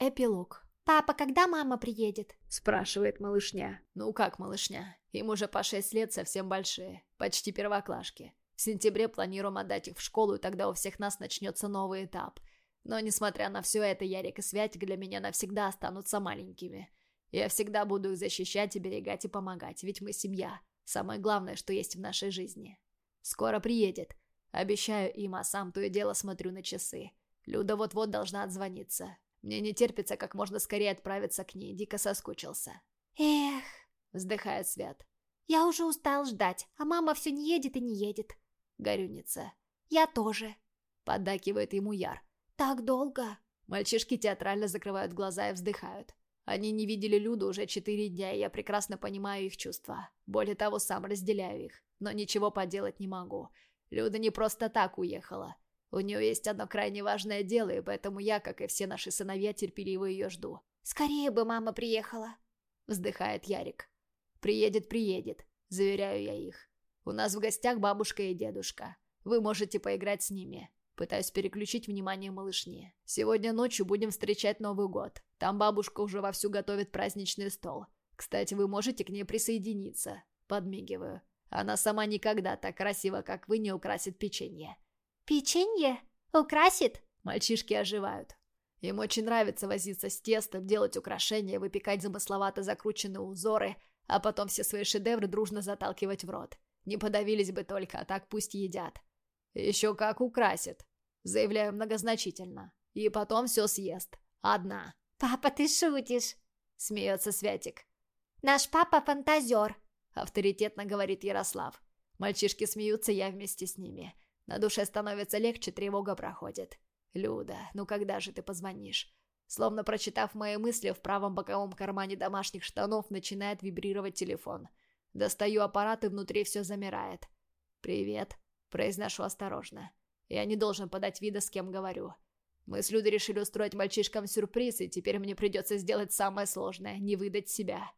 Эпилог. «Папа, когда мама приедет?» – спрашивает малышня. Ну как малышня? Им уже по шесть лет совсем большие, почти первоклашки. В сентябре планируем отдать их в школу, и тогда у всех нас начнется новый этап. Но несмотря на все это, Ярик и Святик для меня навсегда останутся маленькими. Я всегда буду их защищать, оберегать и помогать, ведь мы семья. Самое главное, что есть в нашей жизни. Скоро приедет. Обещаю им, а сам то и дело смотрю на часы. Люда вот-вот должна отзвониться. Мне не терпится как можно скорее отправиться к ней, дико соскучился. «Эх!» — вздыхает Свят. «Я уже устал ждать, а мама все не едет и не едет». Горюница. «Я тоже». Поддакивает ему Яр. «Так долго?» Мальчишки театрально закрывают глаза и вздыхают. Они не видели Люду уже четыре дня, и я прекрасно понимаю их чувства. Более того, сам разделяю их. Но ничего поделать не могу. Люда не просто так уехала. У нее есть одно крайне важное дело, и поэтому я, как и все наши сыновья, терпеливо ее жду. «Скорее бы мама приехала», — вздыхает Ярик. «Приедет, приедет», — заверяю я их. «У нас в гостях бабушка и дедушка. Вы можете поиграть с ними». Пытаюсь переключить внимание малышни. Сегодня ночью будем встречать Новый год. Там бабушка уже вовсю готовит праздничный стол. Кстати, вы можете к ней присоединиться. Подмигиваю. Она сама никогда так красиво, как вы, не украсит печенье. «Печенье? Украсит?» Мальчишки оживают. Им очень нравится возиться с тестом, делать украшения, выпекать замысловато закрученные узоры, а потом все свои шедевры дружно заталкивать в рот. Не подавились бы только, а так пусть едят. Еще как украсит, заявляю многозначительно. И потом все съест. Одна. «Папа, ты шутишь?» — смеется Святик. «Наш папа фантазер», — авторитетно говорит Ярослав. Мальчишки смеются, я вместе с ними. На душе становится легче, тревога проходит. «Люда, ну когда же ты позвонишь?» Словно прочитав мои мысли, в правом боковом кармане домашних штанов начинает вибрировать телефон. Достаю аппарат, и внутри все замирает. «Привет», — произношу осторожно. Я не должен подать вида, с кем говорю. Мы с Людой решили устроить мальчишкам сюрприз, и теперь мне придется сделать самое сложное — не выдать себя.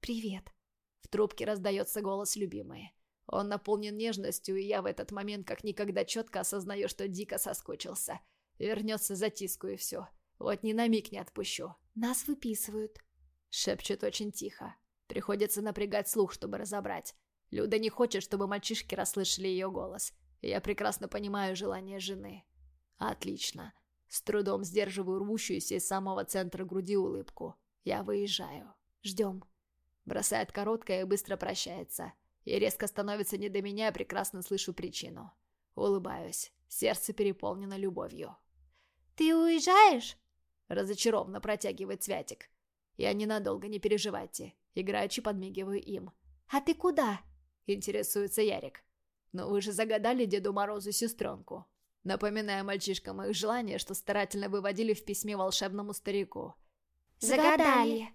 «Привет». В трубке раздается голос любимой. Он наполнен нежностью, и я в этот момент как никогда четко осознаю, что дико соскучился. Вернется, затискаю и все. Вот ни на миг не отпущу. «Нас выписывают», — шепчет очень тихо. Приходится напрягать слух, чтобы разобрать. Люда не хочет, чтобы мальчишки расслышали ее голос. Я прекрасно понимаю желание жены. Отлично. С трудом сдерживаю рвущуюся из самого центра груди улыбку. Я выезжаю. Ждем. Бросает короткое и быстро прощается. И резко становится не до меня, прекрасно слышу причину. Улыбаюсь. Сердце переполнено любовью. «Ты уезжаешь?» Разочарованно протягивает Святик. Я ненадолго, не переживайте. Играючи подмигиваю им. «А ты куда?» Интересуется Ярик. «Но вы же загадали Деду Морозу сестренку». Напоминая мальчишкам их желание, что старательно выводили в письме волшебному старику. «Загадали!»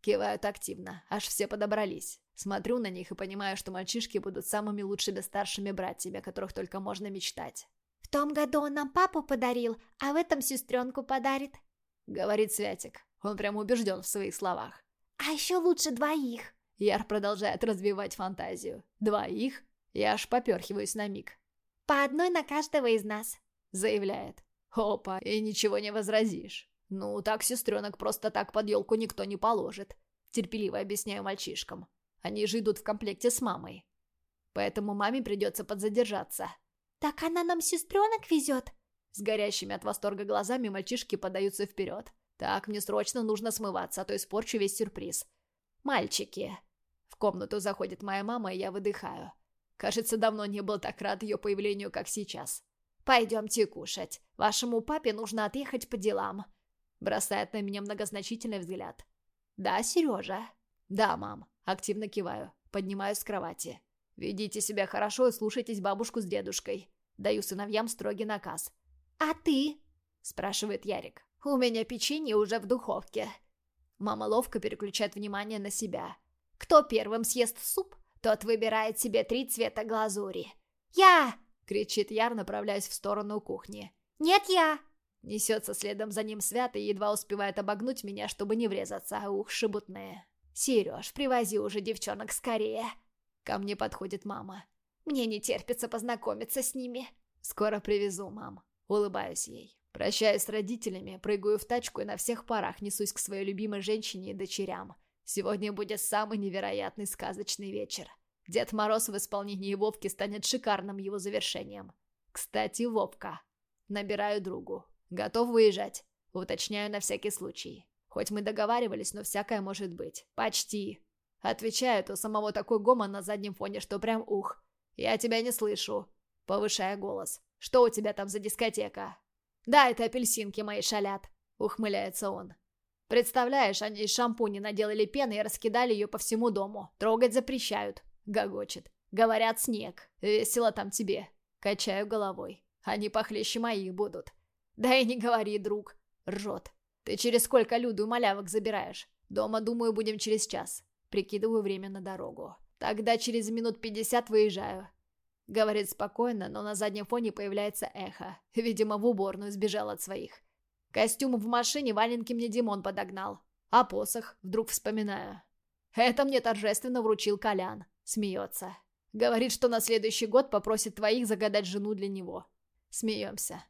Кивают активно, аж все подобрались. Смотрю на них и понимаю, что мальчишки будут самыми лучшими старшими братьями, о которых только можно мечтать. «В том году он нам папу подарил, а в этом сестренку подарит», — говорит Святик. Он прям убежден в своих словах. «А еще лучше двоих». Яр продолжает развивать фантазию. «Двоих?» Я аж поперхиваюсь на миг. «По одной на каждого из нас», — заявляет. «Опа, и ничего не возразишь. Ну, так сестренок просто так под елку никто не положит», — терпеливо объясняю мальчишкам. Они же идут в комплекте с мамой. Поэтому маме придется подзадержаться. «Так она нам сестренок везет?» С горящими от восторга глазами мальчишки подаются вперед. «Так, мне срочно нужно смываться, а то испорчу весь сюрприз». «Мальчики!» В комнату заходит моя мама, и я выдыхаю. Кажется, давно не был так рад ее появлению, как сейчас. «Пойдемте кушать. Вашему папе нужно отъехать по делам». Бросает на меня многозначительный взгляд. «Да, Сережа?» «Да, мам». Активно киваю. Поднимаюсь с кровати. «Ведите себя хорошо и слушайтесь бабушку с дедушкой». Даю сыновьям строгий наказ. «А ты?» спрашивает Ярик. «У меня печенье уже в духовке». Мама ловко переключает внимание на себя. «Кто первым съест суп, тот выбирает себе три цвета глазури. «Я!» — кричит Яр, направляясь в сторону кухни. «Нет, я!» Несется следом за ним Свят и едва успевает обогнуть меня, чтобы не врезаться, ух, шебутные. «Сереж, привози уже девчонок скорее!» Ко мне подходит мама. «Мне не терпится познакомиться с ними!» «Скоро привезу, мам!» Улыбаюсь ей. Прощаюсь с родителями, прыгаю в тачку и на всех парах несусь к своей любимой женщине и дочерям. Сегодня будет самый невероятный сказочный вечер. Дед Мороз в исполнении Вовки станет шикарным его завершением. Кстати, Вовка. Набираю другу. Готов выезжать? Уточняю на всякий случай. Хоть мы договаривались, но всякое может быть. Почти. Отвечает у самого такой гомон на заднем фоне, что прям ух. Я тебя не слышу. Повышая голос. Что у тебя там за дискотека? Да, это апельсинки мои шалят. Ухмыляется он. Представляешь, они из шампуня наделали пены и раскидали ее по всему дому. Трогать запрещают. Гогочет. Говорят, снег. Весело там тебе. Качаю головой. Они похлеще моих будут. Да и не говори, друг. Ржет. Ты через сколько люду и малявок забираешь? Дома, думаю, будем через час. Прикидываю время на дорогу. Тогда через минут пятьдесят выезжаю. Говорит спокойно, но на заднем фоне появляется эхо. Видимо, в уборную сбежал от своих. Костюм в машине валенки мне Димон подогнал. А посох, вдруг вспоминаю. Это мне торжественно вручил Колян. Смеется. Говорит, что на следующий год попросит твоих загадать жену для него. Смеемся.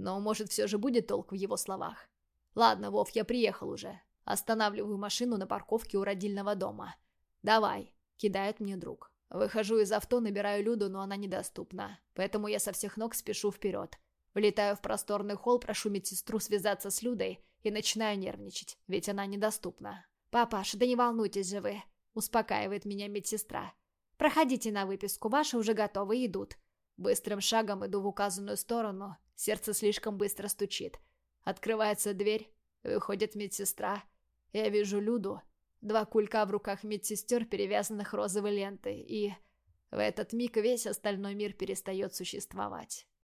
Но, может, все же будет толк в его словах. Ладно, Вов, я приехал уже. Останавливаю машину на парковке у родильного дома. «Давай», — кидает мне друг. Выхожу из авто, набираю Люду, но она недоступна. Поэтому я со всех ног спешу вперед. Влетаю в просторный холл, прошу медсестру связаться с Людой и начинаю нервничать, ведь она недоступна. «Папаша, да не волнуйтесь же вы», — успокаивает меня медсестра. «Проходите на выписку, ваши уже готовы идут». Быстрым шагом иду в указанную сторону, сердце слишком быстро стучит. Открывается дверь, выходит медсестра. Я вижу Люду, два кулька в руках медсестер, перевязанных розовой лентой, и... В этот миг весь остальной мир перестает существовать.